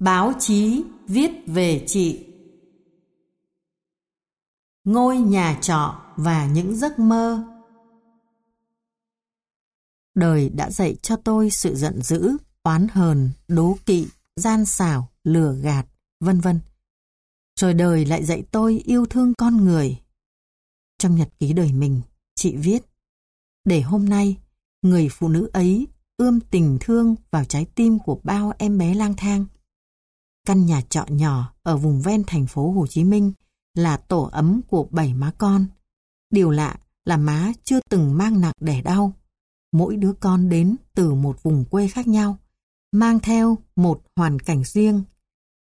Báo chí viết về chị Ngôi nhà trọ và những giấc mơ Đời đã dạy cho tôi sự giận dữ, oán hờn, đố kỵ, gian xảo, lừa gạt, vân vân. Rồi đời lại dạy tôi yêu thương con người. Trong nhật ký đời mình, chị viết Để hôm nay, người phụ nữ ấy ươm tình thương vào trái tim của bao em bé lang thang. Căn nhà trọ nhỏ ở vùng ven thành phố Hồ Chí Minh là tổ ấm của bảy má con. Điều lạ là má chưa từng mang nặng đẻ đau. Mỗi đứa con đến từ một vùng quê khác nhau, mang theo một hoàn cảnh riêng.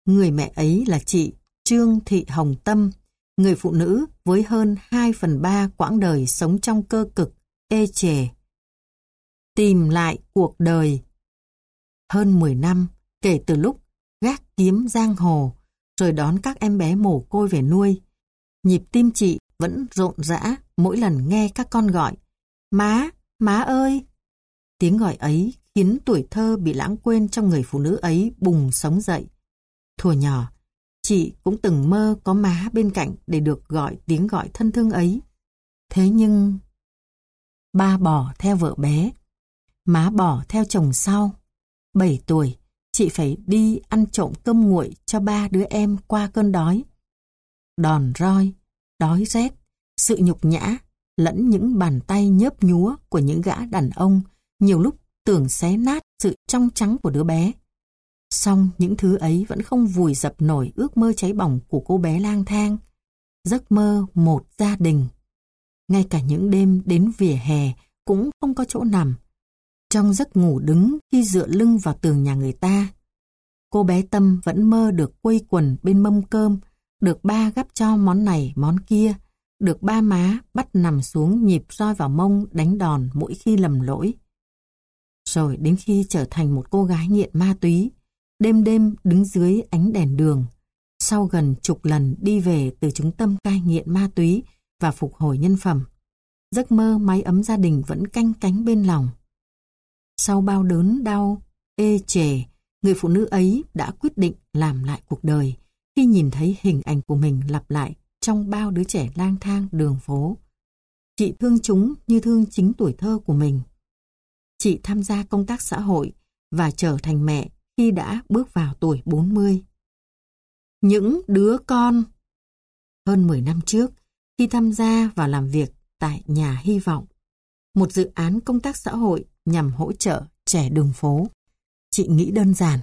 Người mẹ ấy là chị Trương Thị Hồng Tâm, người phụ nữ với hơn 2 phần 3 quãng đời sống trong cơ cực, ê chề. Tìm lại cuộc đời. Hơn 10 năm kể từ lúc kiếm giang hồ, rồi đón các em bé mồ côi về nuôi. Nhịp tim chị vẫn rộn rã mỗi lần nghe các con gọi. Má, má ơi! Tiếng gọi ấy khiến tuổi thơ bị lãng quên trong người phụ nữ ấy bùng sống dậy. Thuở nhỏ, chị cũng từng mơ có má bên cạnh để được gọi tiếng gọi thân thương ấy. Thế nhưng... Ba bỏ theo vợ bé, má bỏ theo chồng sau. Bảy tuổi, chị phải đi ăn trộm cơm nguội cho ba đứa em qua cơn đói. Đòn roi, đói rét, sự nhục nhã, lẫn những bàn tay nhớp nhúa của những gã đàn ông nhiều lúc tưởng xé nát sự trong trắng của đứa bé. Xong những thứ ấy vẫn không vùi dập nổi ước mơ cháy bỏng của cô bé lang thang. Giấc mơ một gia đình. Ngay cả những đêm đến vỉa hè cũng không có chỗ nằm. Trong giấc ngủ đứng khi dựa lưng vào tường nhà người ta. Cô bé Tâm vẫn mơ được quây quần bên mâm cơm, được ba gắp cho món này món kia, được ba má bắt nằm xuống nhịp roi vào mông đánh đòn mỗi khi lầm lỗi. Rồi đến khi trở thành một cô gái nghiện ma túy, đêm đêm đứng dưới ánh đèn đường, sau gần chục lần đi về từ trung tâm cai nghiện ma túy và phục hồi nhân phẩm, giấc mơ mái ấm gia đình vẫn canh cánh bên lòng. Sau bao đớn đau, ê chề, người phụ nữ ấy đã quyết định làm lại cuộc đời khi nhìn thấy hình ảnh của mình lặp lại trong bao đứa trẻ lang thang đường phố. Chị thương chúng như thương chính tuổi thơ của mình. Chị tham gia công tác xã hội và trở thành mẹ khi đã bước vào tuổi 40. Những đứa con Hơn 10 năm trước, khi tham gia và làm việc tại Nhà Hy vọng, một dự án công tác xã hội nhằm hỗ trợ trẻ đường phố. Chị nghĩ đơn giản,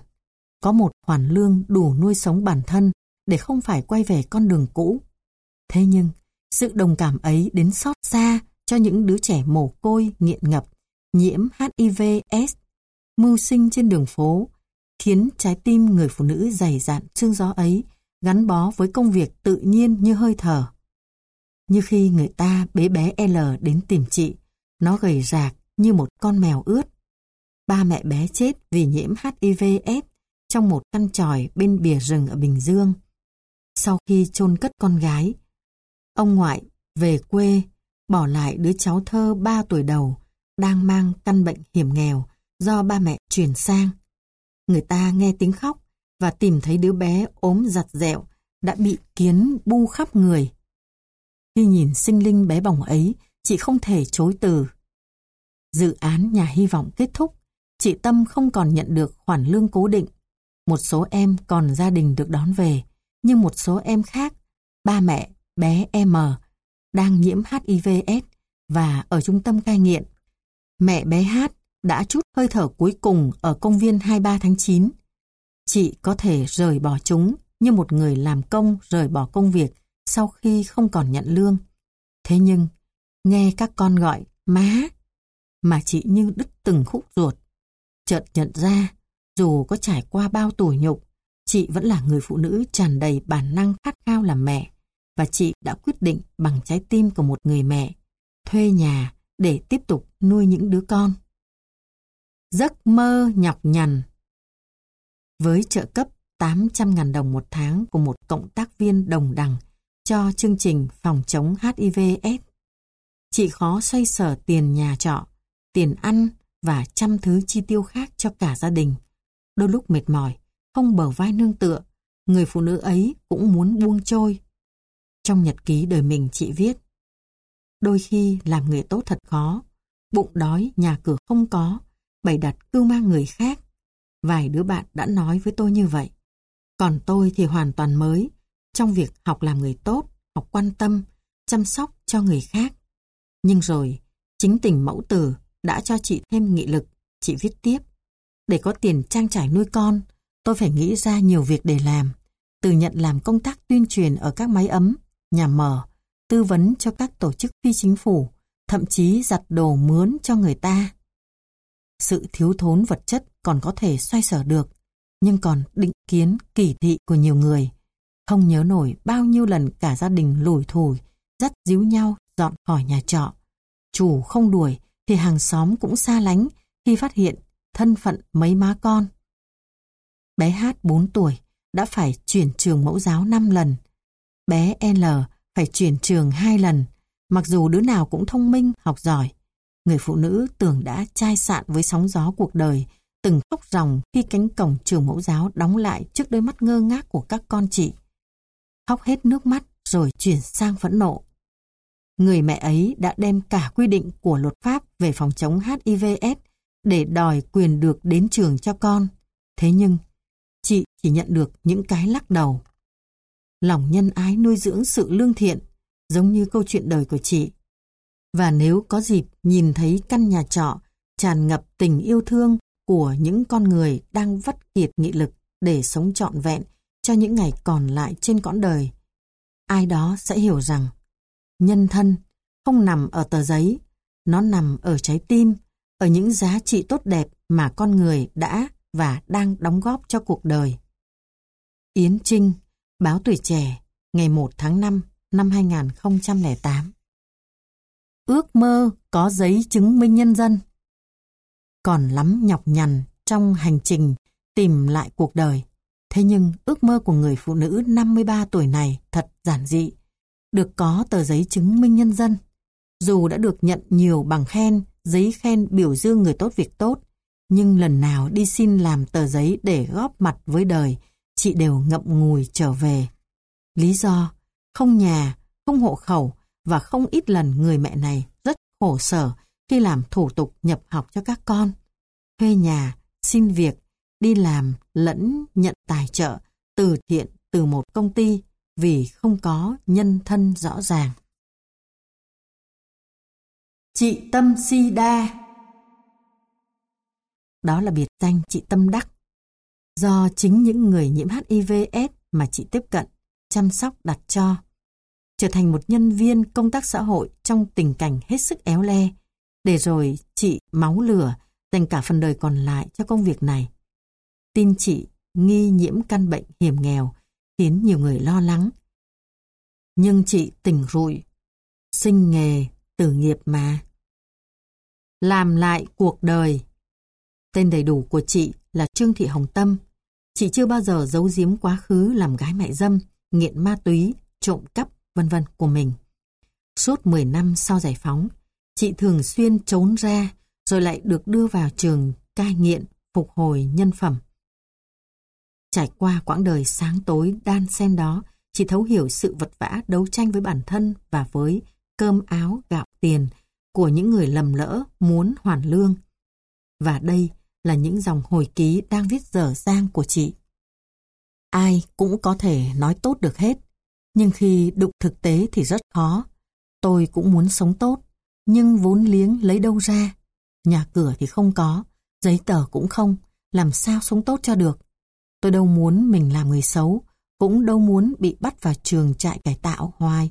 có một khoản lương đủ nuôi sống bản thân để không phải quay về con đường cũ. Thế nhưng, sự đồng cảm ấy đến xót xa cho những đứa trẻ mồ côi nghiện ngập, nhiễm HIV-S, mưu sinh trên đường phố, khiến trái tim người phụ nữ dày dạn xương gió ấy gắn bó với công việc tự nhiên như hơi thở. Như khi người ta bế bé L đến tìm chị, nó gầy rạc như một con mèo ướt. Ba mẹ bé chết vì nhiễm hivs trong một căn tròi bên bìa rừng ở Bình Dương. Sau khi chôn cất con gái, ông ngoại về quê bỏ lại đứa cháu thơ 3 tuổi đầu đang mang căn bệnh hiểm nghèo do ba mẹ chuyển sang. Người ta nghe tiếng khóc và tìm thấy đứa bé ốm giặt dẹo đã bị kiến bu khắp người. Khi nhìn sinh linh bé bỏng ấy, chị không thể chối từ. Dự án nhà hy vọng kết thúc, chị Tâm không còn nhận được khoản lương cố định. Một số em còn gia đình được đón về, nhưng một số em khác, ba mẹ, bé M, đang nhiễm hivs và ở trung tâm cai nghiện. Mẹ bé h đã chút hơi thở cuối cùng ở công viên 23 tháng 9. Chị có thể rời bỏ chúng như một người làm công rời bỏ công việc sau khi không còn nhận lương. Thế nhưng, nghe các con gọi má, mà chị như đứt từng khúc ruột. Chợt nhận ra, dù có trải qua bao tủi nhục, chị vẫn là người phụ nữ tràn đầy bản năng khát khao làm mẹ và chị đã quyết định bằng trái tim của một người mẹ thuê nhà để tiếp tục nuôi những đứa con. Giấc mơ nhọc nhằn Với trợ cấp 800.000 đồng một tháng của một cộng tác viên đồng đẳng cho chương trình phòng chống HIV-S, chị khó xoay sở tiền nhà trọ, tiền ăn và trăm thứ chi tiêu khác cho cả gia đình. Đôi lúc mệt mỏi, không bờ vai nương tựa, người phụ nữ ấy cũng muốn buông trôi. Trong nhật ký đời mình chị viết, đôi khi làm người tốt thật khó, bụng đói, nhà cửa không có, bày đặt cưu mang người khác. Vài đứa bạn đã nói với tôi như vậy. Còn tôi thì hoàn toàn mới, trong việc học làm người tốt, học quan tâm, chăm sóc cho người khác. Nhưng rồi, chính tình mẫu tử đã cho chị thêm nghị lực, chị viết tiếp. Để có tiền trang trải nuôi con, tôi phải nghĩ ra nhiều việc để làm. Từ nhận làm công tác tuyên truyền ở các máy ấm, nhà mở, tư vấn cho các tổ chức phi chính phủ, thậm chí giặt đồ mướn cho người ta. Sự thiếu thốn vật chất còn có thể xoay sở được, nhưng còn định kiến, kỳ thị của nhiều người. Không nhớ nổi bao nhiêu lần cả gia đình lủi thủi, dắt díu nhau dọn khỏi nhà trọ. Chủ không đuổi thì hàng xóm cũng xa lánh khi phát hiện thân phận mấy má con. Bé Hát 4 tuổi đã phải chuyển trường mẫu giáo 5 lần. Bé L phải chuyển trường 2 lần, mặc dù đứa nào cũng thông minh, học giỏi. Người phụ nữ tưởng đã chai sạn với sóng gió cuộc đời, từng khóc ròng khi cánh cổng trường mẫu giáo đóng lại trước đôi mắt ngơ ngác của các con chị. Khóc hết nước mắt rồi chuyển sang phẫn nộ. Người mẹ ấy đã đem cả quy định của luật pháp về phòng chống HIVS để đòi quyền được đến trường cho con. Thế nhưng, chị chỉ nhận được những cái lắc đầu. Lòng nhân ái nuôi dưỡng sự lương thiện, giống như câu chuyện đời của chị. Và nếu có dịp nhìn thấy căn nhà trọ tràn ngập tình yêu thương của những con người đang vắt kiệt nghị lực để sống trọn vẹn cho những ngày còn lại trên cõi đời, ai đó sẽ hiểu rằng nhân thân không nằm ở tờ giấy, nó nằm ở trái tim, ở những giá trị tốt đẹp mà con người đã và đang đóng góp cho cuộc đời. Yến Trinh, Báo Tuổi Trẻ, ngày 1 tháng 5 năm 2008 Ước mơ có giấy chứng minh nhân dân Còn lắm nhọc nhằn trong hành trình tìm lại cuộc đời. Thế nhưng ước mơ của người phụ nữ 53 tuổi này thật giản dị. Được có tờ giấy chứng minh nhân dân. Dù đã được nhận nhiều bằng khen, giấy khen biểu dương người tốt việc tốt, nhưng lần nào đi xin làm tờ giấy để góp mặt với đời, chị đều ngậm ngùi trở về. Lý do, không nhà, không hộ khẩu và không ít lần người mẹ này rất khổ sở khi làm thủ tục nhập học cho các con. Thuê nhà, xin việc, đi làm lẫn nhận tài trợ từ thiện từ một công ty vì không có nhân thân rõ ràng. Chị Tâm Si Đa Đó là biệt danh chị Tâm Đắc. Do chính những người nhiễm HIVS mà chị tiếp cận, chăm sóc đặt cho. Trở thành một nhân viên công tác xã hội trong tình cảnh hết sức éo le, để rồi chị máu lửa dành cả phần đời còn lại cho công việc này. Tin chị nghi nhiễm căn bệnh hiểm nghèo khiến nhiều người lo lắng. Nhưng chị tỉnh rụi, sinh nghề, tử nghiệp mà. Làm lại cuộc đời. Tên đầy đủ của chị là Trương Thị Hồng Tâm. Chị chưa bao giờ giấu giếm quá khứ làm gái mại dâm, nghiện ma túy, trộm cắp, vân vân của mình. Suốt 10 năm sau giải phóng, chị thường xuyên trốn ra rồi lại được đưa vào trường cai nghiện, phục hồi nhân phẩm. Trải qua quãng đời sáng tối đan xen đó, chị thấu hiểu sự vật vã đấu tranh với bản thân và với cơm áo gạo tiền của những người lầm lỡ muốn hoàn lương. Và đây là những dòng hồi ký đang viết dở dang của chị. Ai cũng có thể nói tốt được hết, nhưng khi đụng thực tế thì rất khó. Tôi cũng muốn sống tốt, nhưng vốn liếng lấy đâu ra? Nhà cửa thì không có, giấy tờ cũng không, làm sao sống tốt cho được? Tôi đâu muốn mình làm người xấu, cũng đâu muốn bị bắt vào trường trại cải tạo hoài.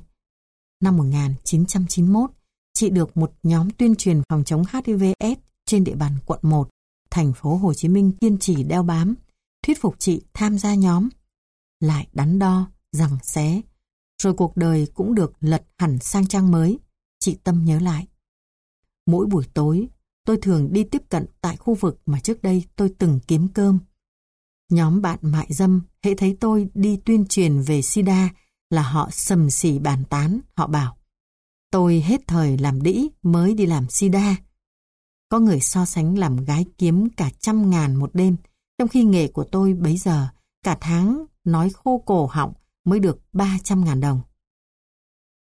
Năm 1991, chị được một nhóm tuyên truyền phòng chống HIVS trên địa bàn quận 1, thành phố Hồ Chí Minh kiên trì đeo bám, thuyết phục chị tham gia nhóm. Lại đắn đo, rằng xé, rồi cuộc đời cũng được lật hẳn sang trang mới, chị Tâm nhớ lại. Mỗi buổi tối, tôi thường đi tiếp cận tại khu vực mà trước đây tôi từng kiếm cơm. Nhóm bạn mại dâm hãy thấy tôi đi tuyên truyền về SIDA là họ sầm xỉ bàn tán, họ bảo. Tôi hết thời làm đĩ mới đi làm SIDA. Có người so sánh làm gái kiếm cả trăm ngàn một đêm, trong khi nghề của tôi bấy giờ cả tháng nói khô cổ họng mới được 300 ngàn đồng.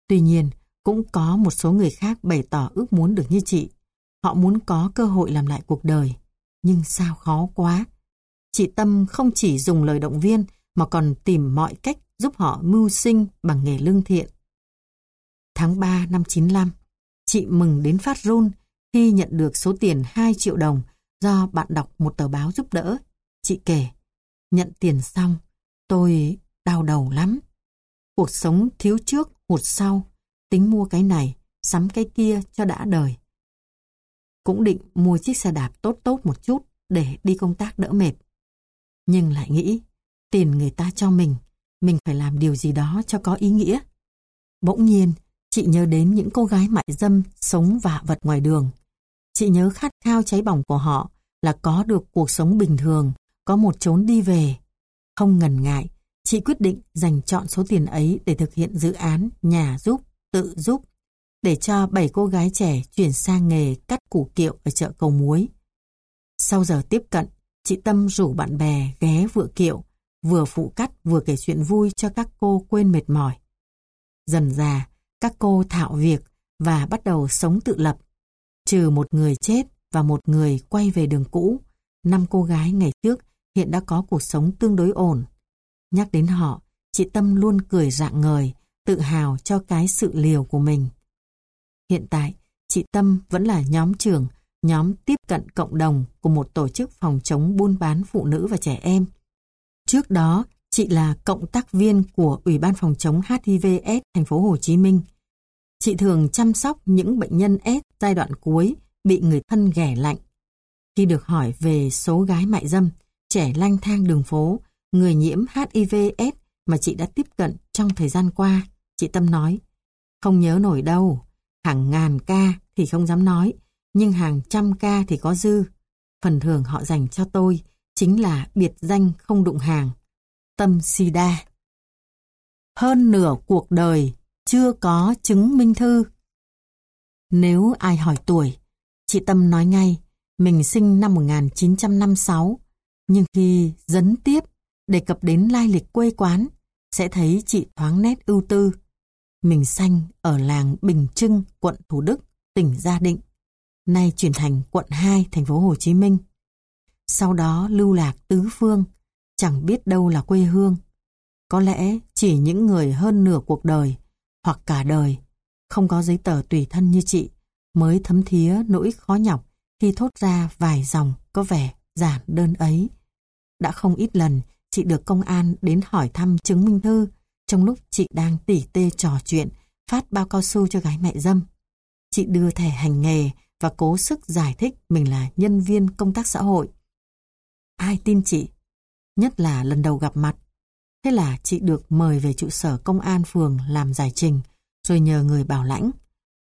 Tuy nhiên, cũng có một số người khác bày tỏ ước muốn được như chị. Họ muốn có cơ hội làm lại cuộc đời. Nhưng sao khó quá. Chị Tâm không chỉ dùng lời động viên mà còn tìm mọi cách giúp họ mưu sinh bằng nghề lương thiện. Tháng 3 năm 95, chị mừng đến phát run khi nhận được số tiền 2 triệu đồng do bạn đọc một tờ báo giúp đỡ. Chị kể, nhận tiền xong, tôi đau đầu lắm. Cuộc sống thiếu trước, hụt sau, tính mua cái này, sắm cái kia cho đã đời. Cũng định mua chiếc xe đạp tốt tốt một chút để đi công tác đỡ mệt. Nhưng lại nghĩ, tiền người ta cho mình, mình phải làm điều gì đó cho có ý nghĩa. Bỗng nhiên, chị nhớ đến những cô gái mại dâm sống vạ vật ngoài đường. Chị nhớ khát khao cháy bỏng của họ là có được cuộc sống bình thường, có một chốn đi về. Không ngần ngại, chị quyết định dành chọn số tiền ấy để thực hiện dự án nhà giúp, tự giúp, để cho bảy cô gái trẻ chuyển sang nghề cắt củ kiệu ở chợ cầu muối. Sau giờ tiếp cận, chị Tâm rủ bạn bè ghé vựa kiệu, vừa phụ cắt vừa kể chuyện vui cho các cô quên mệt mỏi. Dần già, các cô thạo việc và bắt đầu sống tự lập. Trừ một người chết và một người quay về đường cũ, năm cô gái ngày trước hiện đã có cuộc sống tương đối ổn. Nhắc đến họ, chị Tâm luôn cười rạng ngời, tự hào cho cái sự liều của mình. Hiện tại, chị Tâm vẫn là nhóm trưởng, nhóm tiếp cận cộng đồng của một tổ chức phòng chống buôn bán phụ nữ và trẻ em. Trước đó, chị là cộng tác viên của Ủy ban phòng chống HIV/AIDS thành phố Hồ Chí Minh. Chị thường chăm sóc những bệnh nhân AIDS giai đoạn cuối bị người thân ghẻ lạnh. Khi được hỏi về số gái mại dâm, trẻ lang thang đường phố, người nhiễm HIV/AIDS mà chị đã tiếp cận trong thời gian qua, chị Tâm nói, không nhớ nổi đâu, hàng ngàn ca thì không dám nói, nhưng hàng trăm ca thì có dư. Phần thường họ dành cho tôi chính là biệt danh không đụng hàng, tâm sida. Hơn nửa cuộc đời chưa có chứng minh thư. Nếu ai hỏi tuổi, chị Tâm nói ngay, mình sinh năm 1956, nhưng khi dấn tiếp đề cập đến lai lịch quê quán, sẽ thấy chị thoáng nét ưu tư. Mình sanh ở làng Bình Trưng, quận Thủ Đức, tỉnh Gia Định, nay chuyển thành quận 2, thành phố Hồ Chí Minh. Sau đó lưu lạc tứ phương, chẳng biết đâu là quê hương. Có lẽ chỉ những người hơn nửa cuộc đời, hoặc cả đời, không có giấy tờ tùy thân như chị, mới thấm thía nỗi khó nhọc khi thốt ra vài dòng có vẻ giản đơn ấy. Đã không ít lần chị được công an đến hỏi thăm chứng minh thư trong lúc chị đang tỉ tê trò chuyện phát bao cao su cho gái mẹ dâm. Chị đưa thẻ hành nghề và cố sức giải thích mình là nhân viên công tác xã hội. Ai tin chị? Nhất là lần đầu gặp mặt. Thế là chị được mời về trụ sở công an phường làm giải trình, rồi nhờ người bảo lãnh.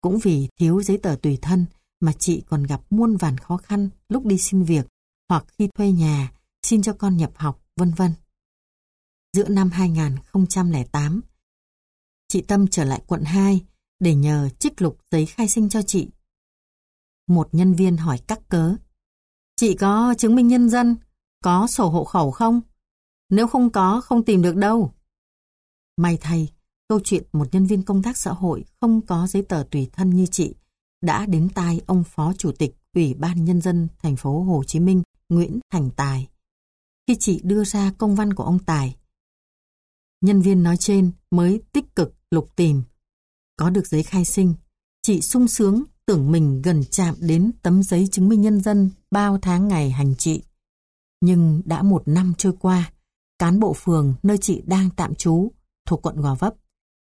Cũng vì thiếu giấy tờ tùy thân mà chị còn gặp muôn vàn khó khăn lúc đi xin việc hoặc khi thuê nhà, xin cho con nhập học, vân vân. Giữa năm 2008, chị Tâm trở lại quận 2 để nhờ trích lục giấy khai sinh cho chị. Một nhân viên hỏi cắt cớ. Chị có chứng minh nhân dân, có sổ hộ khẩu không? Nếu không có, không tìm được đâu. May thay, câu chuyện một nhân viên công tác xã hội không có giấy tờ tùy thân như chị đã đến tai ông Phó Chủ tịch Ủy ban Nhân dân thành phố Hồ Chí Minh Nguyễn Thành Tài. Khi chị đưa ra công văn của ông Tài, nhân viên nói trên mới tích cực lục tìm. Có được giấy khai sinh, chị sung sướng tưởng mình gần chạm đến tấm giấy chứng minh nhân dân bao tháng ngày hành trị. Nhưng đã một năm trôi qua, cán bộ phường nơi chị đang tạm trú thuộc quận Gò Vấp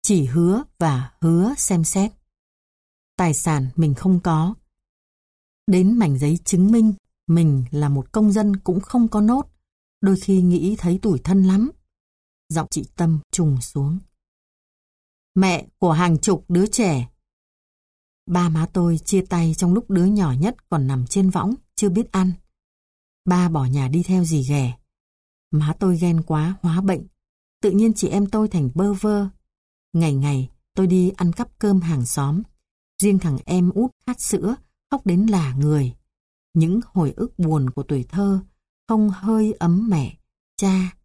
chỉ hứa và hứa xem xét. Tài sản mình không có. Đến mảnh giấy chứng minh mình là một công dân cũng không có nốt, đôi khi nghĩ thấy tủi thân lắm. Giọng chị Tâm trùng xuống. Mẹ của hàng chục đứa trẻ. Ba má tôi chia tay trong lúc đứa nhỏ nhất còn nằm trên võng, chưa biết ăn. Ba bỏ nhà đi theo gì ghẻ. Má tôi ghen quá, hóa bệnh. Tự nhiên chị em tôi thành bơ vơ. Ngày ngày, tôi đi ăn cắp cơm hàng xóm. Riêng thằng em út khát sữa, khóc đến là người. Những hồi ức buồn của tuổi thơ, không hơi ấm mẹ, cha.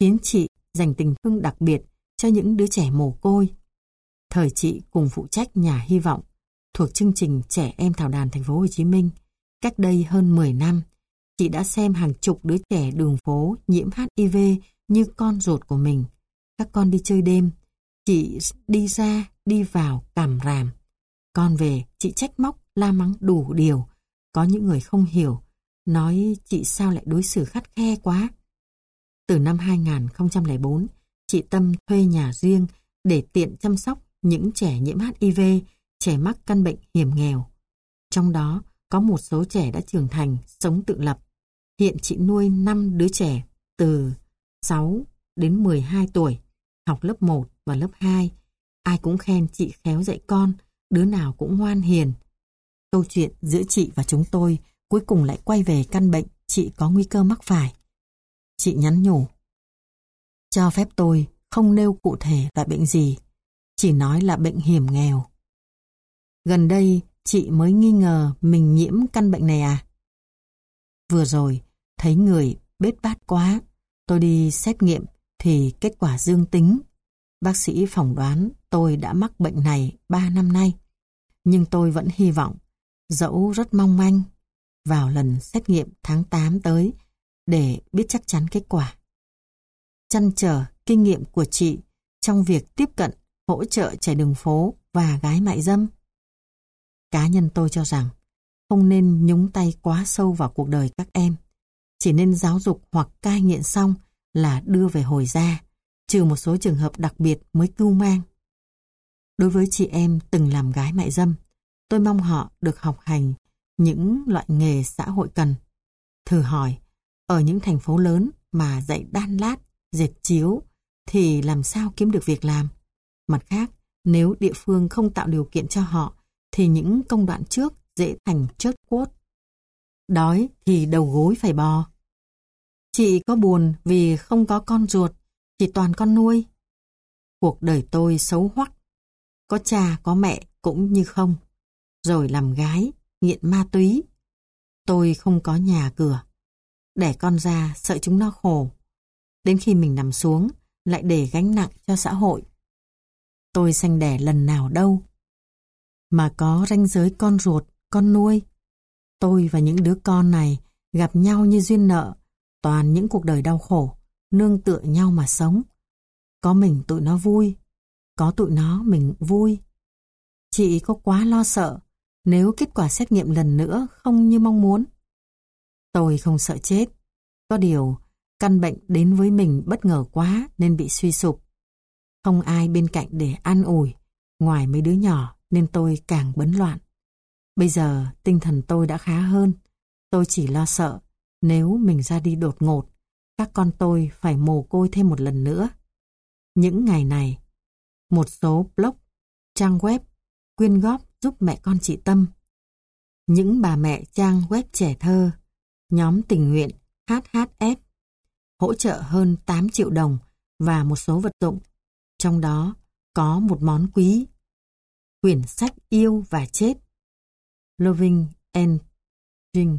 khiến chị dành tình thương đặc biệt cho những đứa trẻ mồ côi. Thời chị cùng phụ trách nhà hy vọng thuộc chương trình Trẻ em Thảo đàn thành phố Hồ Chí Minh. Cách đây hơn 10 năm, chị đã xem hàng chục đứa trẻ đường phố nhiễm HIV như con ruột của mình. Các con đi chơi đêm, chị đi ra, đi vào, cảm ràm. Con về, chị trách móc, la mắng đủ điều. Có những người không hiểu, nói chị sao lại đối xử khắt khe quá. Từ năm 2004, chị Tâm thuê nhà riêng để tiện chăm sóc những trẻ nhiễm HIV, trẻ mắc căn bệnh hiểm nghèo. Trong đó có một số trẻ đã trưởng thành, sống tự lập. Hiện chị nuôi 5 đứa trẻ từ 6 đến 12 tuổi, học lớp 1 và lớp 2. Ai cũng khen chị khéo dạy con, đứa nào cũng ngoan hiền. Câu chuyện giữa chị và chúng tôi cuối cùng lại quay về căn bệnh chị có nguy cơ mắc phải. Chị nhắn nhủ. Cho phép tôi không nêu cụ thể là bệnh gì, chỉ nói là bệnh hiểm nghèo. Gần đây chị mới nghi ngờ mình nhiễm căn bệnh này à? Vừa rồi, thấy người bết bát quá, tôi đi xét nghiệm thì kết quả dương tính. Bác sĩ phỏng đoán tôi đã mắc bệnh này 3 năm nay. Nhưng tôi vẫn hy vọng, dẫu rất mong manh, vào lần xét nghiệm tháng 8 tới để biết chắc chắn kết quả. Chăn trở kinh nghiệm của chị trong việc tiếp cận, hỗ trợ trẻ đường phố và gái mại dâm. Cá nhân tôi cho rằng không nên nhúng tay quá sâu vào cuộc đời các em. Chỉ nên giáo dục hoặc cai nghiện xong là đưa về hồi gia, trừ một số trường hợp đặc biệt mới cưu mang. Đối với chị em từng làm gái mại dâm, tôi mong họ được học hành những loại nghề xã hội cần. Thử hỏi, ở những thành phố lớn mà dạy đan lát, dệt chiếu thì làm sao kiếm được việc làm? Mặt khác, nếu địa phương không tạo điều kiện cho họ thì những công đoạn trước dễ thành chớt cuốt Đói thì đầu gối phải bò. Chị có buồn vì không có con ruột, chỉ toàn con nuôi. Cuộc đời tôi xấu hoắc. Có cha có mẹ cũng như không. Rồi làm gái, nghiện ma túy. Tôi không có nhà cửa. Đẻ con ra sợ chúng nó khổ. Đến khi mình nằm xuống, lại để gánh nặng cho xã hội. Tôi sanh đẻ lần nào đâu. Mà có ranh giới con ruột, con nuôi. Tôi và những đứa con này gặp nhau như duyên nợ, toàn những cuộc đời đau khổ, nương tựa nhau mà sống. Có mình tụi nó vui, có tụi nó mình vui. Chị có quá lo sợ nếu kết quả xét nghiệm lần nữa không như mong muốn. Tôi không sợ chết. Có điều, căn bệnh đến với mình bất ngờ quá nên bị suy sụp. Không ai bên cạnh để an ủi, ngoài mấy đứa nhỏ nên tôi càng bấn loạn. Bây giờ tinh thần tôi đã khá hơn. Tôi chỉ lo sợ nếu mình ra đi đột ngột, các con tôi phải mồ côi thêm một lần nữa. Những ngày này, một số blog, trang web quyên góp giúp mẹ con chị Tâm. Những bà mẹ trang web trẻ thơ, nhóm tình nguyện HHF hỗ trợ hơn 8 triệu đồng và một số vật dụng. Trong đó có một món quý, quyển sách Yêu và Chết, Loving and Jing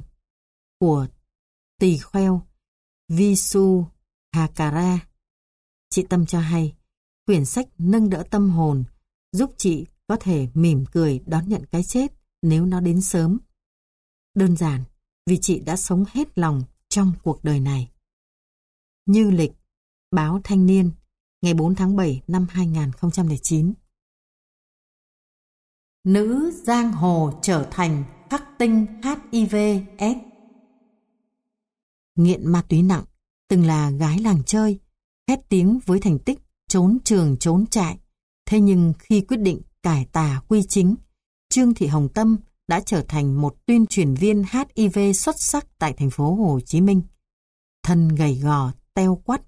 của tỳ khoeo Visu Hakara. Chị Tâm cho hay, quyển sách nâng đỡ tâm hồn, giúp chị có thể mỉm cười đón nhận cái chết nếu nó đến sớm. Đơn giản, vì chị đã sống hết lòng trong cuộc đời này. Như lịch, báo Thanh niên, ngày 4 tháng 7 năm 2009. Nữ giang hồ trở thành khắc tinh hivs Nghiện ma túy nặng, từng là gái làng chơi, hét tiếng với thành tích trốn trường trốn trại. Thế nhưng khi quyết định cải tà quy chính, Trương Thị Hồng Tâm đã trở thành một tuyên truyền viên HIV xuất sắc tại thành phố Hồ Chí Minh. Thân gầy gò, teo quắt.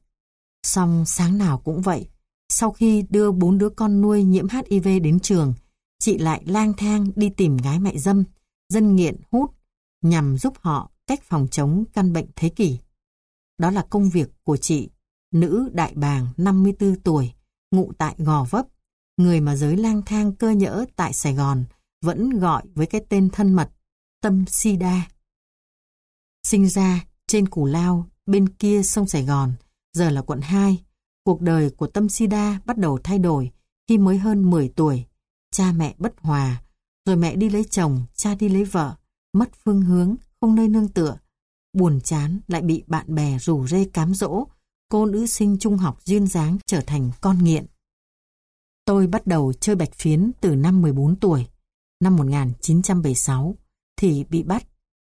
Xong sáng nào cũng vậy, sau khi đưa bốn đứa con nuôi nhiễm HIV đến trường, chị lại lang thang đi tìm gái mại dâm, dân nghiện hút, nhằm giúp họ cách phòng chống căn bệnh thế kỷ. Đó là công việc của chị, nữ đại bàng 54 tuổi, ngụ tại Gò Vấp, người mà giới lang thang cơ nhỡ tại Sài Gòn vẫn gọi với cái tên thân mật, Tâm Sida. Sinh ra trên Củ Lao bên kia sông Sài Gòn, giờ là quận 2. Cuộc đời của Tâm Sida bắt đầu thay đổi khi mới hơn 10 tuổi. Cha mẹ bất hòa, rồi mẹ đi lấy chồng, cha đi lấy vợ, mất phương hướng, không nơi nương tựa. Buồn chán lại bị bạn bè rủ rê cám dỗ, cô nữ sinh trung học duyên dáng trở thành con nghiện. Tôi bắt đầu chơi bạch phiến từ năm 14 tuổi, năm 1976, thì bị bắt.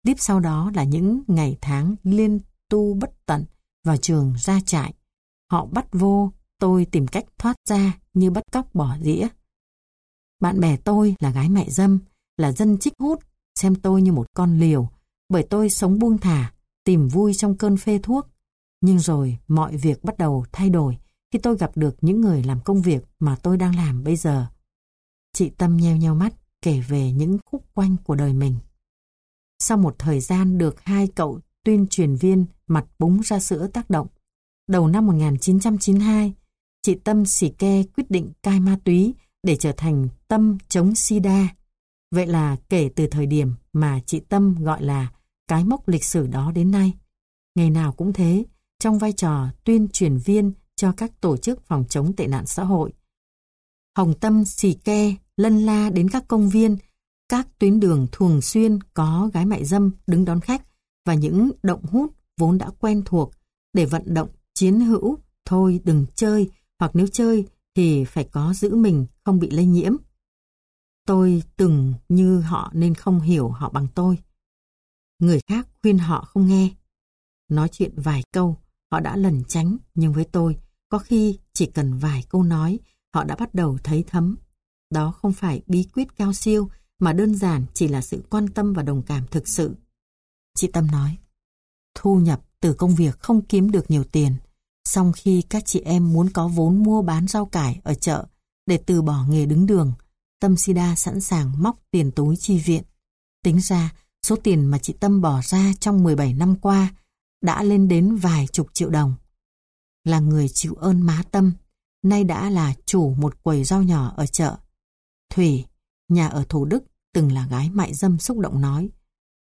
Tiếp sau đó là những ngày tháng liên tu bất tận vào trường ra trại. Họ bắt vô, tôi tìm cách thoát ra như bắt cóc bỏ dĩa. Bạn bè tôi là gái mại dâm, là dân chích hút, xem tôi như một con liều, bởi tôi sống buông thả, tìm vui trong cơn phê thuốc. Nhưng rồi mọi việc bắt đầu thay đổi khi tôi gặp được những người làm công việc mà tôi đang làm bây giờ. Chị Tâm nheo nheo mắt kể về những khúc quanh của đời mình. Sau một thời gian được hai cậu tuyên truyền viên mặt búng ra sữa tác động, đầu năm 1992, chị Tâm xỉ ke quyết định cai ma túy để trở thành Tâm chống sida. Vậy là kể từ thời điểm mà chị Tâm gọi là cái mốc lịch sử đó đến nay. Ngày nào cũng thế, trong vai trò tuyên truyền viên cho các tổ chức phòng chống tệ nạn xã hội. Hồng Tâm xì ke, lân la đến các công viên, các tuyến đường thường xuyên có gái mại dâm đứng đón khách và những động hút vốn đã quen thuộc để vận động chiến hữu, thôi đừng chơi, hoặc nếu chơi thì phải có giữ mình không bị lây nhiễm. Tôi từng như họ nên không hiểu họ bằng tôi. Người khác khuyên họ không nghe. Nói chuyện vài câu, họ đã lẩn tránh, nhưng với tôi, có khi chỉ cần vài câu nói, họ đã bắt đầu thấy thấm. Đó không phải bí quyết cao siêu, mà đơn giản chỉ là sự quan tâm và đồng cảm thực sự. Chị Tâm nói, thu nhập từ công việc không kiếm được nhiều tiền, song khi các chị em muốn có vốn mua bán rau cải ở chợ để từ bỏ nghề đứng đường, Tâm Sida sẵn sàng móc tiền túi chi viện. Tính ra, số tiền mà chị Tâm bỏ ra trong 17 năm qua đã lên đến vài chục triệu đồng. Là người chịu ơn má Tâm, nay đã là chủ một quầy rau nhỏ ở chợ. Thủy, nhà ở Thủ Đức, từng là gái mại dâm xúc động nói.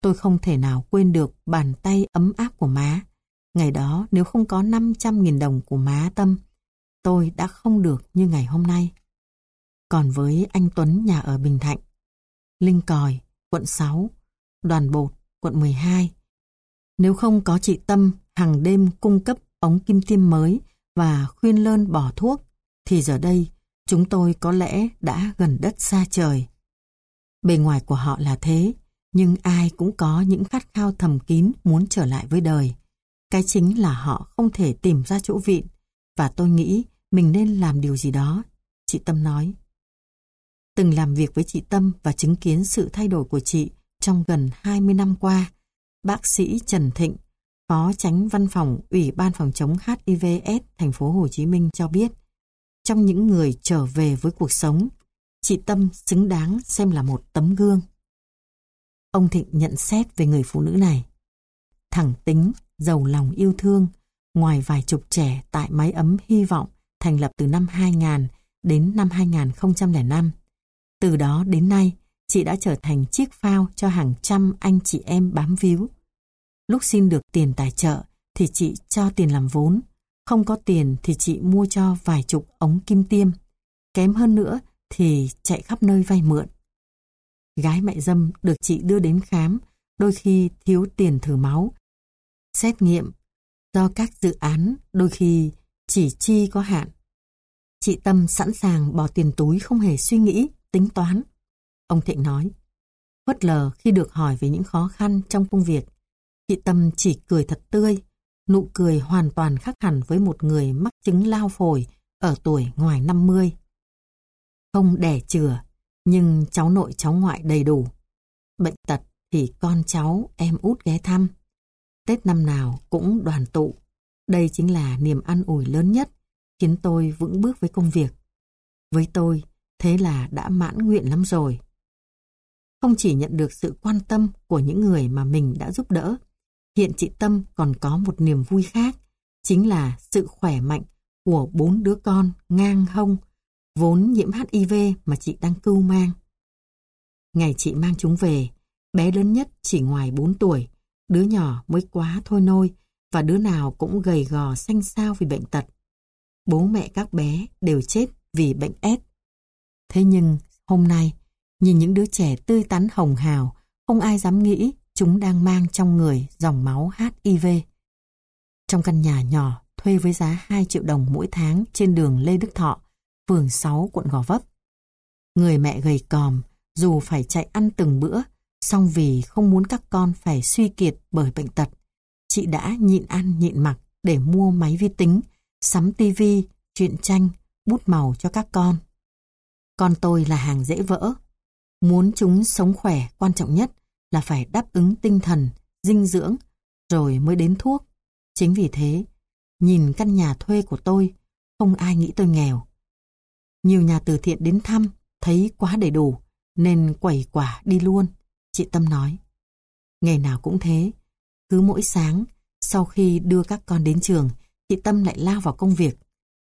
Tôi không thể nào quên được bàn tay ấm áp của má. Ngày đó nếu không có 500.000 đồng của má Tâm, tôi đã không được như ngày hôm nay. Còn với anh Tuấn nhà ở Bình Thạnh, Linh Còi, quận 6, Đoàn Bột, quận 12. Nếu không có chị Tâm hàng đêm cung cấp ống kim tiêm mới và khuyên lơn bỏ thuốc, thì giờ đây chúng tôi có lẽ đã gần đất xa trời. Bề ngoài của họ là thế, nhưng ai cũng có những khát khao thầm kín muốn trở lại với đời. Cái chính là họ không thể tìm ra chỗ vịn, và tôi nghĩ mình nên làm điều gì đó, chị Tâm nói. Từng làm việc với chị Tâm và chứng kiến sự thay đổi của chị trong gần 20 năm qua, bác sĩ Trần Thịnh, Phó Tránh Văn phòng Ủy ban phòng chống HIVS thành phố Hồ Chí Minh cho biết, trong những người trở về với cuộc sống, chị Tâm xứng đáng xem là một tấm gương. Ông Thịnh nhận xét về người phụ nữ này. Thẳng tính, giàu lòng yêu thương, ngoài vài chục trẻ tại mái ấm hy vọng thành lập từ năm 2000 đến năm 2005. Từ đó đến nay, chị đã trở thành chiếc phao cho hàng trăm anh chị em bám víu. Lúc xin được tiền tài trợ thì chị cho tiền làm vốn, không có tiền thì chị mua cho vài chục ống kim tiêm. Kém hơn nữa thì chạy khắp nơi vay mượn. Gái mại dâm được chị đưa đến khám, đôi khi thiếu tiền thử máu. Xét nghiệm, do các dự án đôi khi chỉ chi có hạn. Chị Tâm sẵn sàng bỏ tiền túi không hề suy nghĩ, tính toán. Ông Thịnh nói, phớt lờ khi được hỏi về những khó khăn trong công việc. Chị Tâm chỉ cười thật tươi, nụ cười hoàn toàn khác hẳn với một người mắc chứng lao phổi ở tuổi ngoài 50. Không đẻ chừa, nhưng cháu nội cháu ngoại đầy đủ. Bệnh tật thì con cháu em út ghé thăm. Tết năm nào cũng đoàn tụ. Đây chính là niềm an ủi lớn nhất khiến tôi vững bước với công việc. Với tôi, thế là đã mãn nguyện lắm rồi. Không chỉ nhận được sự quan tâm của những người mà mình đã giúp đỡ, hiện chị Tâm còn có một niềm vui khác, chính là sự khỏe mạnh của bốn đứa con ngang hông vốn nhiễm HIV mà chị đang cưu mang. Ngày chị mang chúng về, bé lớn nhất chỉ ngoài 4 tuổi, đứa nhỏ mới quá thôi nôi, và đứa nào cũng gầy gò xanh xao vì bệnh tật. Bố mẹ các bé đều chết vì bệnh S Thế nhưng hôm nay, nhìn những đứa trẻ tươi tắn hồng hào, không ai dám nghĩ chúng đang mang trong người dòng máu HIV. Trong căn nhà nhỏ thuê với giá 2 triệu đồng mỗi tháng trên đường Lê Đức Thọ, phường 6 quận Gò Vấp. Người mẹ gầy còm, dù phải chạy ăn từng bữa, song vì không muốn các con phải suy kiệt bởi bệnh tật, chị đã nhịn ăn nhịn mặc để mua máy vi tính, sắm tivi, truyện tranh, bút màu cho các con. Con tôi là hàng dễ vỡ. Muốn chúng sống khỏe quan trọng nhất là phải đáp ứng tinh thần, dinh dưỡng, rồi mới đến thuốc. Chính vì thế, nhìn căn nhà thuê của tôi, không ai nghĩ tôi nghèo. Nhiều nhà từ thiện đến thăm, thấy quá đầy đủ, nên quẩy quả đi luôn, chị Tâm nói. Ngày nào cũng thế, cứ mỗi sáng, sau khi đưa các con đến trường, chị Tâm lại lao vào công việc.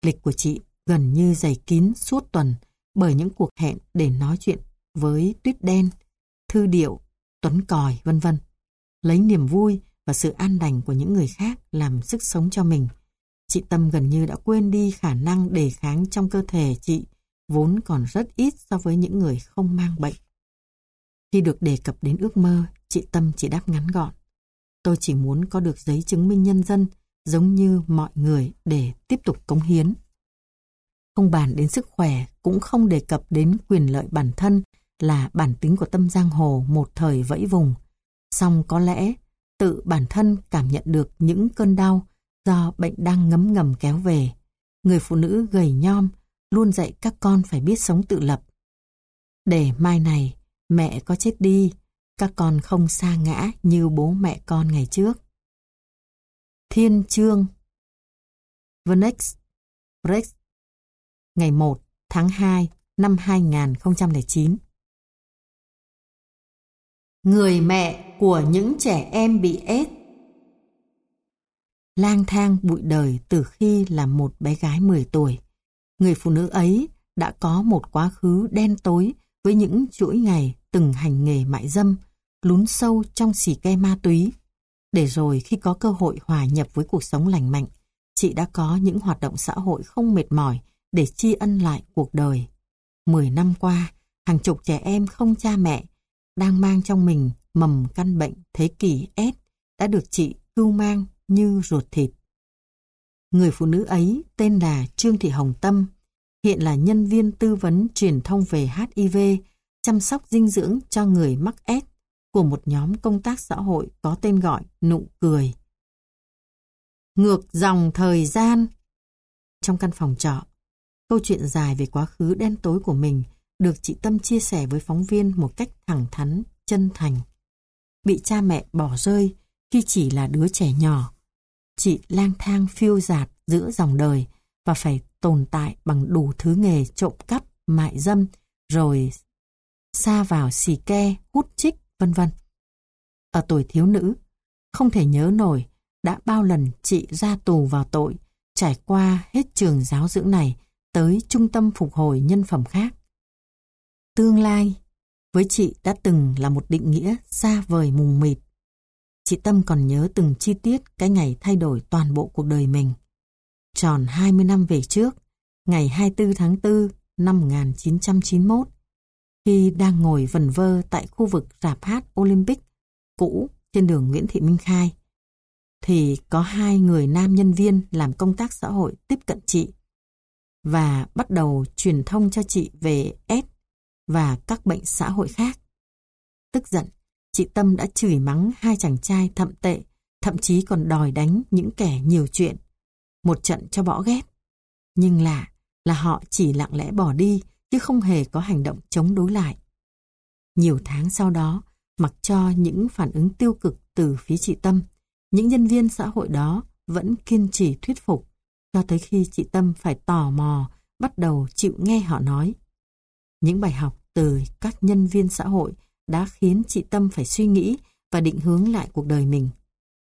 Lịch của chị gần như dày kín suốt tuần bởi những cuộc hẹn để nói chuyện với Tuyết Đen, Thư Điệu, Tuấn Còi, vân vân. Lấy niềm vui và sự an đành của những người khác làm sức sống cho mình. Chị Tâm gần như đã quên đi khả năng đề kháng trong cơ thể chị vốn còn rất ít so với những người không mang bệnh. Khi được đề cập đến ước mơ, chị Tâm chỉ đáp ngắn gọn. Tôi chỉ muốn có được giấy chứng minh nhân dân giống như mọi người để tiếp tục cống hiến. Không bàn đến sức khỏe, cũng không đề cập đến quyền lợi bản thân là bản tính của tâm giang hồ một thời vẫy vùng. Song có lẽ tự bản thân cảm nhận được những cơn đau do bệnh đang ngấm ngầm kéo về. Người phụ nữ gầy nhom luôn dạy các con phải biết sống tự lập. Để mai này mẹ có chết đi, các con không xa ngã như bố mẹ con ngày trước. Thiên Trương Vernex Brex Ngày 1 tháng 2 năm 2009 Người mẹ của những trẻ em bị ết Lang thang bụi đời từ khi là một bé gái 10 tuổi. Người phụ nữ ấy đã có một quá khứ đen tối với những chuỗi ngày từng hành nghề mại dâm, lún sâu trong xì ke ma túy. Để rồi khi có cơ hội hòa nhập với cuộc sống lành mạnh, chị đã có những hoạt động xã hội không mệt mỏi để tri ân lại cuộc đời. Mười năm qua, hàng chục trẻ em không cha mẹ đang mang trong mình mầm căn bệnh thế kỷ S đã được chị cưu mang như ruột thịt. Người phụ nữ ấy tên là Trương Thị Hồng Tâm, hiện là nhân viên tư vấn truyền thông về HIV, chăm sóc dinh dưỡng cho người mắc S của một nhóm công tác xã hội có tên gọi Nụ Cười. Ngược dòng thời gian Trong căn phòng trọ, câu chuyện dài về quá khứ đen tối của mình được chị Tâm chia sẻ với phóng viên một cách thẳng thắn, chân thành. Bị cha mẹ bỏ rơi khi chỉ là đứa trẻ nhỏ, chị lang thang phiêu dạt giữa dòng đời và phải tồn tại bằng đủ thứ nghề trộm cắp, mại dâm, rồi xa vào xì ke, hút chích, vân vân. Ở tuổi thiếu nữ, không thể nhớ nổi đã bao lần chị ra tù vào tội, trải qua hết trường giáo dưỡng này tới trung tâm phục hồi nhân phẩm khác. Tương lai, với chị đã từng là một định nghĩa xa vời mùng mịt. Chị Tâm còn nhớ từng chi tiết cái ngày thay đổi toàn bộ cuộc đời mình. Tròn 20 năm về trước, ngày 24 tháng 4 năm 1991, khi đang ngồi vần vơ tại khu vực rạp hát Olympic cũ trên đường Nguyễn Thị Minh Khai, thì có hai người nam nhân viên làm công tác xã hội tiếp cận chị và bắt đầu truyền thông cho chị về S và các bệnh xã hội khác. Tức giận, chị Tâm đã chửi mắng hai chàng trai thậm tệ, thậm chí còn đòi đánh những kẻ nhiều chuyện. Một trận cho bỏ ghét. Nhưng lạ là họ chỉ lặng lẽ bỏ đi chứ không hề có hành động chống đối lại. Nhiều tháng sau đó, mặc cho những phản ứng tiêu cực từ phía chị Tâm, những nhân viên xã hội đó vẫn kiên trì thuyết phục, cho tới khi chị Tâm phải tò mò, bắt đầu chịu nghe họ nói. Những bài học từ các nhân viên xã hội đã khiến chị Tâm phải suy nghĩ và định hướng lại cuộc đời mình.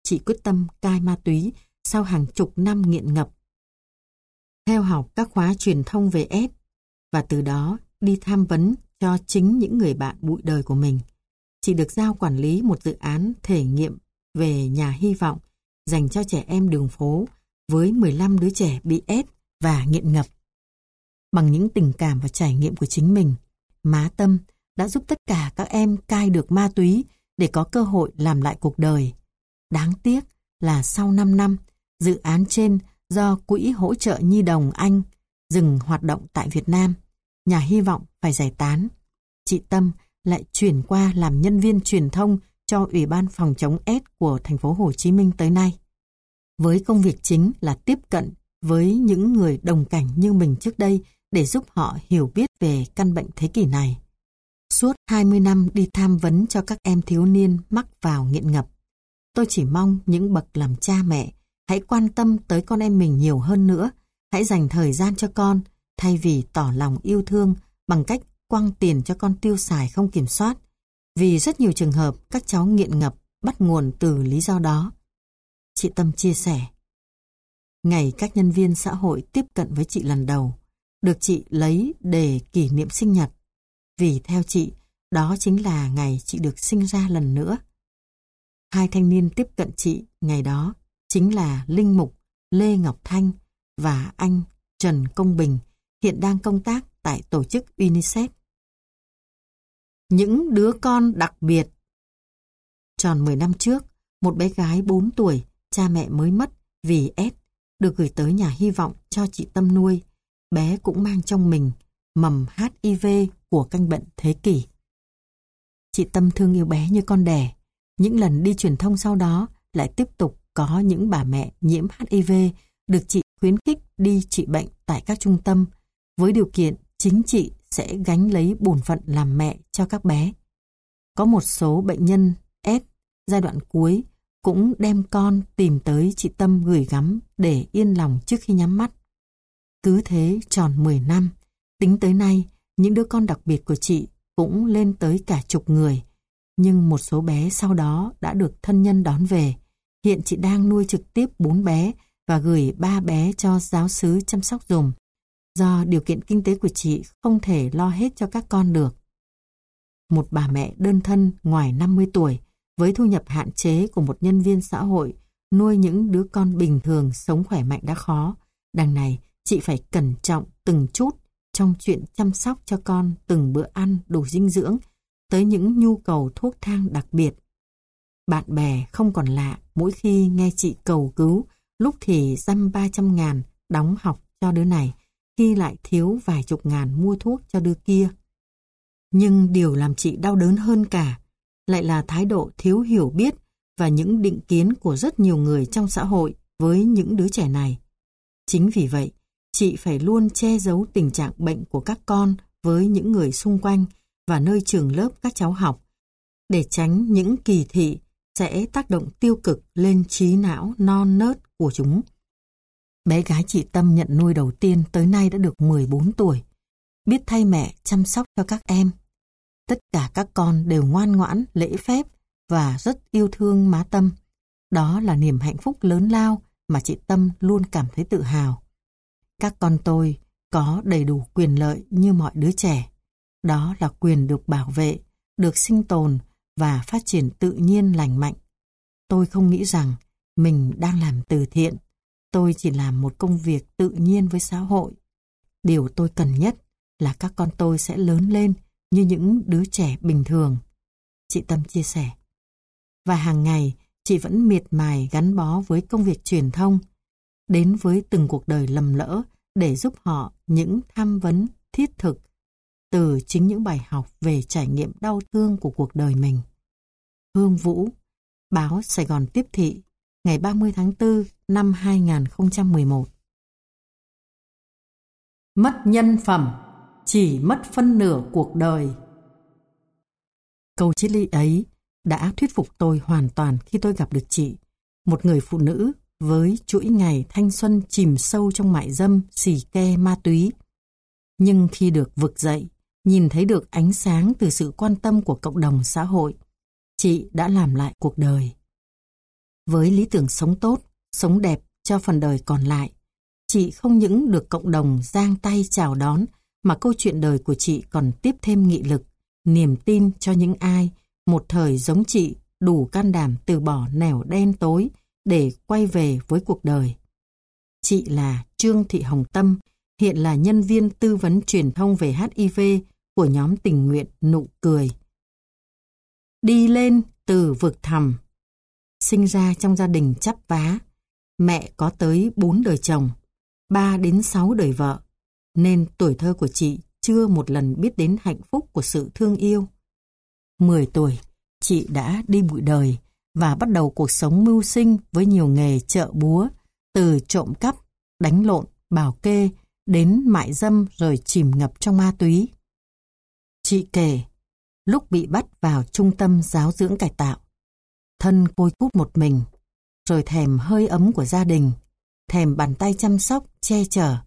Chị quyết tâm cai ma túy sau hàng chục năm nghiện ngập. Theo học các khóa truyền thông về S và từ đó đi tham vấn cho chính những người bạn bụi đời của mình. Chị được giao quản lý một dự án thể nghiệm về nhà hy vọng dành cho trẻ em đường phố với 15 đứa trẻ bị ép và nghiện ngập. Bằng những tình cảm và trải nghiệm của chính mình, Má Tâm đã giúp tất cả các em cai được ma túy để có cơ hội làm lại cuộc đời. Đáng tiếc là sau 5 năm, dự án trên do Quỹ Hỗ trợ Nhi đồng Anh dừng hoạt động tại Việt Nam. Nhà hy vọng phải giải tán. Chị Tâm lại chuyển qua làm nhân viên truyền thông cho Ủy ban phòng chống S của thành phố Hồ Chí Minh tới nay. Với công việc chính là tiếp cận với những người đồng cảnh như mình trước đây để giúp họ hiểu biết về căn bệnh thế kỷ này. Suốt 20 năm đi tham vấn cho các em thiếu niên mắc vào nghiện ngập. Tôi chỉ mong những bậc làm cha mẹ hãy quan tâm tới con em mình nhiều hơn nữa. Hãy dành thời gian cho con thay vì tỏ lòng yêu thương bằng cách quăng tiền cho con tiêu xài không kiểm soát. Vì rất nhiều trường hợp các cháu nghiện ngập bắt nguồn từ lý do đó. Chị Tâm chia sẻ. Ngày các nhân viên xã hội tiếp cận với chị lần đầu, được chị lấy để kỷ niệm sinh nhật. Vì theo chị, đó chính là ngày chị được sinh ra lần nữa. Hai thanh niên tiếp cận chị ngày đó chính là Linh Mục Lê Ngọc Thanh và anh Trần Công Bình, hiện đang công tác tại tổ chức UNICEF. Những đứa con đặc biệt Tròn 10 năm trước, một bé gái 4 tuổi, cha mẹ mới mất vì S, được gửi tới nhà hy vọng cho chị Tâm nuôi. Bé cũng mang trong mình mầm HIV của căn bệnh thế kỷ. Chị Tâm thương yêu bé như con đẻ. Những lần đi truyền thông sau đó lại tiếp tục có những bà mẹ nhiễm HIV được chị khuyến khích đi trị bệnh tại các trung tâm với điều kiện chính chị sẽ gánh lấy bổn phận làm mẹ cho các bé. Có một số bệnh nhân S giai đoạn cuối cũng đem con tìm tới chị Tâm gửi gắm để yên lòng trước khi nhắm mắt. Cứ thế tròn 10 năm, tính tới nay, những đứa con đặc biệt của chị cũng lên tới cả chục người. Nhưng một số bé sau đó đã được thân nhân đón về. Hiện chị đang nuôi trực tiếp bốn bé và gửi ba bé cho giáo sứ chăm sóc dùm. Do điều kiện kinh tế của chị không thể lo hết cho các con được. Một bà mẹ đơn thân ngoài 50 tuổi với thu nhập hạn chế của một nhân viên xã hội nuôi những đứa con bình thường sống khỏe mạnh đã khó. Đằng này, chị phải cẩn trọng từng chút trong chuyện chăm sóc cho con từng bữa ăn đủ dinh dưỡng tới những nhu cầu thuốc thang đặc biệt. Bạn bè không còn lạ mỗi khi nghe chị cầu cứu, lúc thì dăm 300 ngàn đóng học cho đứa này, khi lại thiếu vài chục ngàn mua thuốc cho đứa kia. Nhưng điều làm chị đau đớn hơn cả lại là thái độ thiếu hiểu biết và những định kiến của rất nhiều người trong xã hội với những đứa trẻ này. Chính vì vậy, chị phải luôn che giấu tình trạng bệnh của các con với những người xung quanh và nơi trường lớp các cháu học, để tránh những kỳ thị sẽ tác động tiêu cực lên trí não non nớt của chúng. Bé gái chị Tâm nhận nuôi đầu tiên tới nay đã được 14 tuổi, biết thay mẹ chăm sóc cho các em. Tất cả các con đều ngoan ngoãn, lễ phép và rất yêu thương má Tâm. Đó là niềm hạnh phúc lớn lao mà chị Tâm luôn cảm thấy tự hào. Các con tôi có đầy đủ quyền lợi như mọi đứa trẻ. Đó là quyền được bảo vệ, được sinh tồn và phát triển tự nhiên lành mạnh. Tôi không nghĩ rằng mình đang làm từ thiện. Tôi chỉ làm một công việc tự nhiên với xã hội. Điều tôi cần nhất là các con tôi sẽ lớn lên như những đứa trẻ bình thường. Chị Tâm chia sẻ. Và hàng ngày, chị vẫn miệt mài gắn bó với công việc truyền thông, đến với từng cuộc đời lầm lỡ để giúp họ những tham vấn thiết thực từ chính những bài học về trải nghiệm đau thương của cuộc đời mình. Hương Vũ, báo Sài Gòn Tiếp Thị, ngày 30 tháng 4 năm 2011. Mất nhân phẩm, chỉ mất phân nửa cuộc đời. Câu triết lý ấy đã thuyết phục tôi hoàn toàn khi tôi gặp được chị, một người phụ nữ với chuỗi ngày thanh xuân chìm sâu trong mại dâm, xì ke, ma túy. Nhưng khi được vực dậy, nhìn thấy được ánh sáng từ sự quan tâm của cộng đồng xã hội, chị đã làm lại cuộc đời. Với lý tưởng sống tốt, sống đẹp cho phần đời còn lại, chị không những được cộng đồng giang tay chào đón, mà câu chuyện đời của chị còn tiếp thêm nghị lực, niềm tin cho những ai một thời giống chị đủ can đảm từ bỏ nẻo đen tối để quay về với cuộc đời. Chị là Trương Thị Hồng Tâm, hiện là nhân viên tư vấn truyền thông về HIV của nhóm tình nguyện Nụ Cười. Đi lên từ vực thẳm. Sinh ra trong gia đình chắp vá, mẹ có tới 4 đời chồng, 3 đến 6 đời vợ, nên tuổi thơ của chị chưa một lần biết đến hạnh phúc của sự thương yêu. 10 tuổi, chị đã đi bụi đời và bắt đầu cuộc sống mưu sinh với nhiều nghề chợ búa, từ trộm cắp, đánh lộn, bảo kê, đến mại dâm rồi chìm ngập trong ma túy. Chị kể, lúc bị bắt vào trung tâm giáo dưỡng cải tạo, thân côi cút một mình, rồi thèm hơi ấm của gia đình, thèm bàn tay chăm sóc, che chở.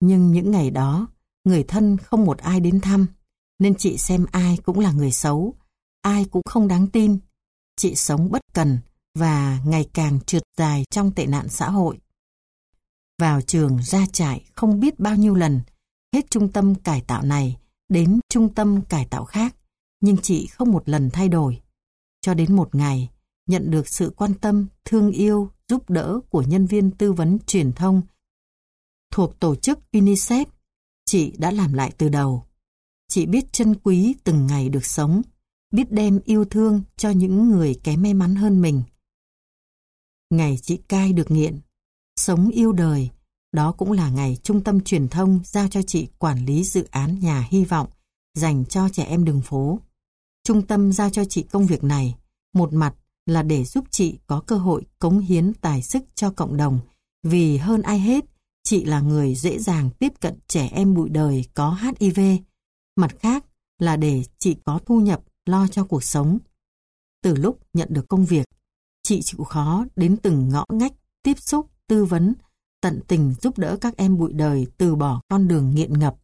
Nhưng những ngày đó, người thân không một ai đến thăm, nên chị xem ai cũng là người xấu, ai cũng không đáng tin. Chị sống bất cần và ngày càng trượt dài trong tệ nạn xã hội. Vào trường ra trại không biết bao nhiêu lần, hết trung tâm cải tạo này đến trung tâm cải tạo khác, nhưng chị không một lần thay đổi. Cho đến một ngày, nhận được sự quan tâm, thương yêu, giúp đỡ của nhân viên tư vấn truyền thông thuộc tổ chức UNICEF, chị đã làm lại từ đầu. Chị biết trân quý từng ngày được sống, biết đem yêu thương cho những người kém may mắn hơn mình. Ngày chị cai được nghiện, sống yêu đời, đó cũng là ngày trung tâm truyền thông giao cho chị quản lý dự án nhà hy vọng dành cho trẻ em đường phố. Trung tâm giao cho chị công việc này, một mặt là để giúp chị có cơ hội cống hiến tài sức cho cộng đồng, vì hơn ai hết, chị là người dễ dàng tiếp cận trẻ em bụi đời có HIV. Mặt khác là để chị có thu nhập lo cho cuộc sống. Từ lúc nhận được công việc, chị chịu khó đến từng ngõ ngách, tiếp xúc, tư vấn, tận tình giúp đỡ các em bụi đời từ bỏ con đường nghiện ngập.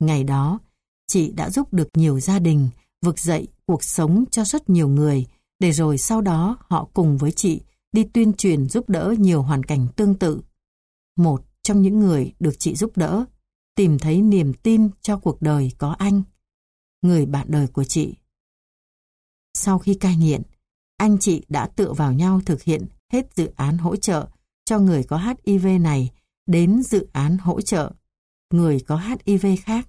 Ngày đó, chị đã giúp được nhiều gia đình vực dậy cuộc sống cho rất nhiều người, để rồi sau đó họ cùng với chị đi tuyên truyền giúp đỡ nhiều hoàn cảnh tương tự. Một trong những người được chị giúp đỡ, tìm thấy niềm tin cho cuộc đời có anh, người bạn đời của chị. Sau khi cai nghiện, anh chị đã tựa vào nhau thực hiện hết dự án hỗ trợ cho người có HIV này đến dự án hỗ trợ người có HIV khác.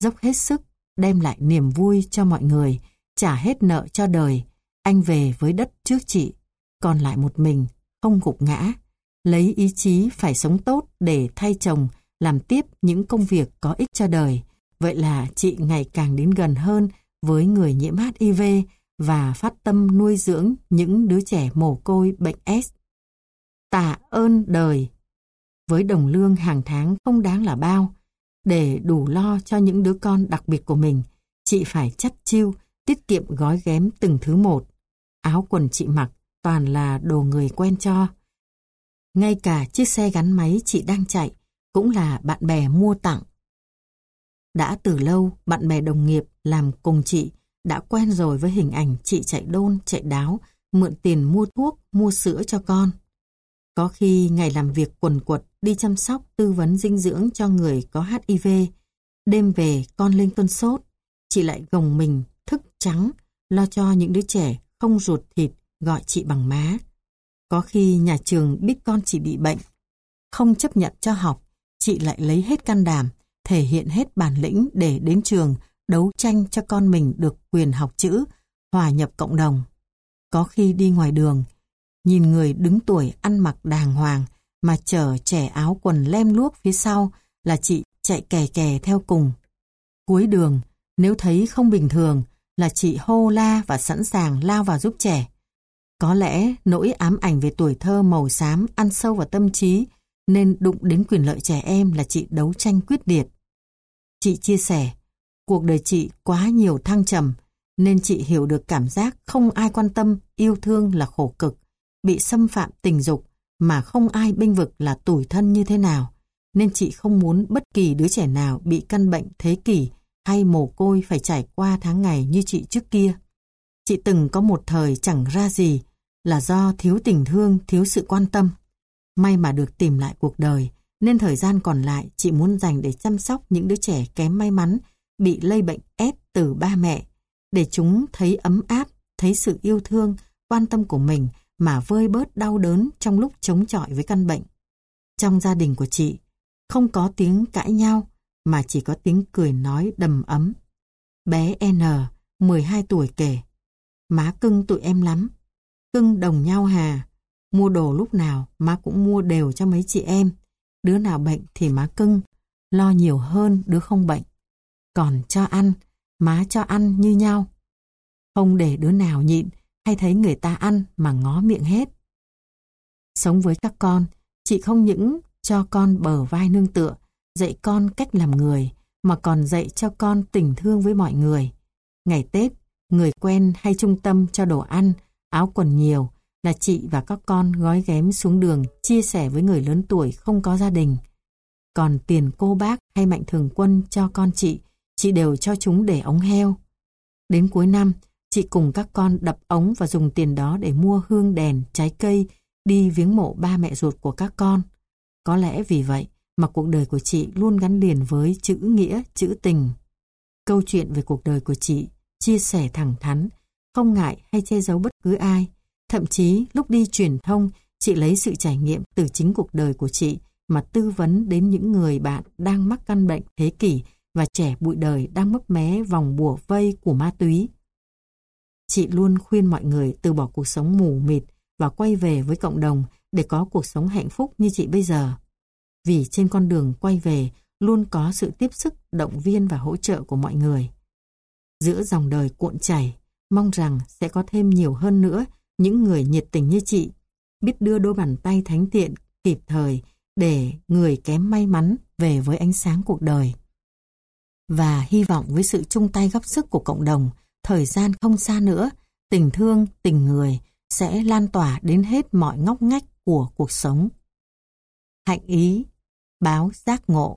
Dốc hết sức, đem lại niềm vui cho mọi người, trả hết nợ cho đời, anh về với đất trước chị, còn lại một mình, không gục ngã, lấy ý chí phải sống tốt để thay chồng, làm tiếp những công việc có ích cho đời. Vậy là chị ngày càng đến gần hơn với người nhiễm HIV và phát tâm nuôi dưỡng những đứa trẻ mồ côi bệnh S. Tạ ơn đời. Với đồng lương hàng tháng không đáng là bao, để đủ lo cho những đứa con đặc biệt của mình, chị phải chắt chiêu, tiết kiệm gói ghém từng thứ một. Áo quần chị mặc toàn là đồ người quen cho. Ngay cả chiếc xe gắn máy chị đang chạy cũng là bạn bè mua tặng. Đã từ lâu, bạn bè đồng nghiệp làm cùng chị đã quen rồi với hình ảnh chị chạy đôn, chạy đáo, mượn tiền mua thuốc, mua sữa cho con. Có khi ngày làm việc quần quật đi chăm sóc tư vấn dinh dưỡng cho người có HIV, đêm về con lên cơn sốt, chị lại gồng mình, thức trắng, lo cho những đứa trẻ không ruột thịt gọi chị bằng má. Có khi nhà trường biết con chị bị bệnh, không chấp nhận cho học, chị lại lấy hết can đảm, thể hiện hết bản lĩnh để đến trường đấu tranh cho con mình được quyền học chữ, hòa nhập cộng đồng. Có khi đi ngoài đường, nhìn người đứng tuổi ăn mặc đàng hoàng mà chở trẻ áo quần lem luốc phía sau là chị chạy kè kè theo cùng. Cuối đường, nếu thấy không bình thường là chị hô la và sẵn sàng lao vào giúp trẻ. Có lẽ nỗi ám ảnh về tuổi thơ màu xám ăn sâu vào tâm trí nên đụng đến quyền lợi trẻ em là chị đấu tranh quyết liệt. Chị chia sẻ, cuộc đời chị quá nhiều thăng trầm nên chị hiểu được cảm giác không ai quan tâm, yêu thương là khổ cực, bị xâm phạm tình dục mà không ai bênh vực là tủi thân như thế nào. Nên chị không muốn bất kỳ đứa trẻ nào bị căn bệnh thế kỷ hay mồ côi phải trải qua tháng ngày như chị trước kia. Chị từng có một thời chẳng ra gì là do thiếu tình thương, thiếu sự quan tâm. May mà được tìm lại cuộc đời, nên thời gian còn lại chị muốn dành để chăm sóc những đứa trẻ kém may mắn bị lây bệnh S từ ba mẹ, để chúng thấy ấm áp, thấy sự yêu thương, quan tâm của mình mà vơi bớt đau đớn trong lúc chống chọi với căn bệnh. Trong gia đình của chị, không có tiếng cãi nhau, mà chỉ có tiếng cười nói đầm ấm. Bé N, 12 tuổi kể, má cưng tụi em lắm, cưng đồng nhau hà, mua đồ lúc nào má cũng mua đều cho mấy chị em, đứa nào bệnh thì má cưng, lo nhiều hơn đứa không bệnh. Còn cho ăn, má cho ăn như nhau. Không để đứa nào nhịn hay thấy người ta ăn mà ngó miệng hết. Sống với các con, chị không những cho con bờ vai nương tựa, dạy con cách làm người, mà còn dạy cho con tình thương với mọi người. Ngày Tết, người quen hay trung tâm cho đồ ăn, áo quần nhiều là chị và các con gói ghém xuống đường chia sẻ với người lớn tuổi không có gia đình. Còn tiền cô bác hay mạnh thường quân cho con chị, chị đều cho chúng để ống heo. Đến cuối năm, chị cùng các con đập ống và dùng tiền đó để mua hương đèn, trái cây, đi viếng mộ ba mẹ ruột của các con. Có lẽ vì vậy mà cuộc đời của chị luôn gắn liền với chữ nghĩa, chữ tình. Câu chuyện về cuộc đời của chị chia sẻ thẳng thắn, không ngại hay che giấu bất cứ ai. Thậm chí lúc đi truyền thông, chị lấy sự trải nghiệm từ chính cuộc đời của chị mà tư vấn đến những người bạn đang mắc căn bệnh thế kỷ và trẻ bụi đời đang mấp mé vòng bùa vây của ma túy. Chị luôn khuyên mọi người từ bỏ cuộc sống mù mịt và quay về với cộng đồng để có cuộc sống hạnh phúc như chị bây giờ. Vì trên con đường quay về luôn có sự tiếp sức, động viên và hỗ trợ của mọi người. Giữa dòng đời cuộn chảy, mong rằng sẽ có thêm nhiều hơn nữa những người nhiệt tình như chị, biết đưa đôi bàn tay thánh thiện kịp thời để người kém may mắn về với ánh sáng cuộc đời. Và hy vọng với sự chung tay góp sức của cộng đồng, thời gian không xa nữa, tình thương, tình người sẽ lan tỏa đến hết mọi ngóc ngách của cuộc sống. Hạnh ý, báo giác ngộ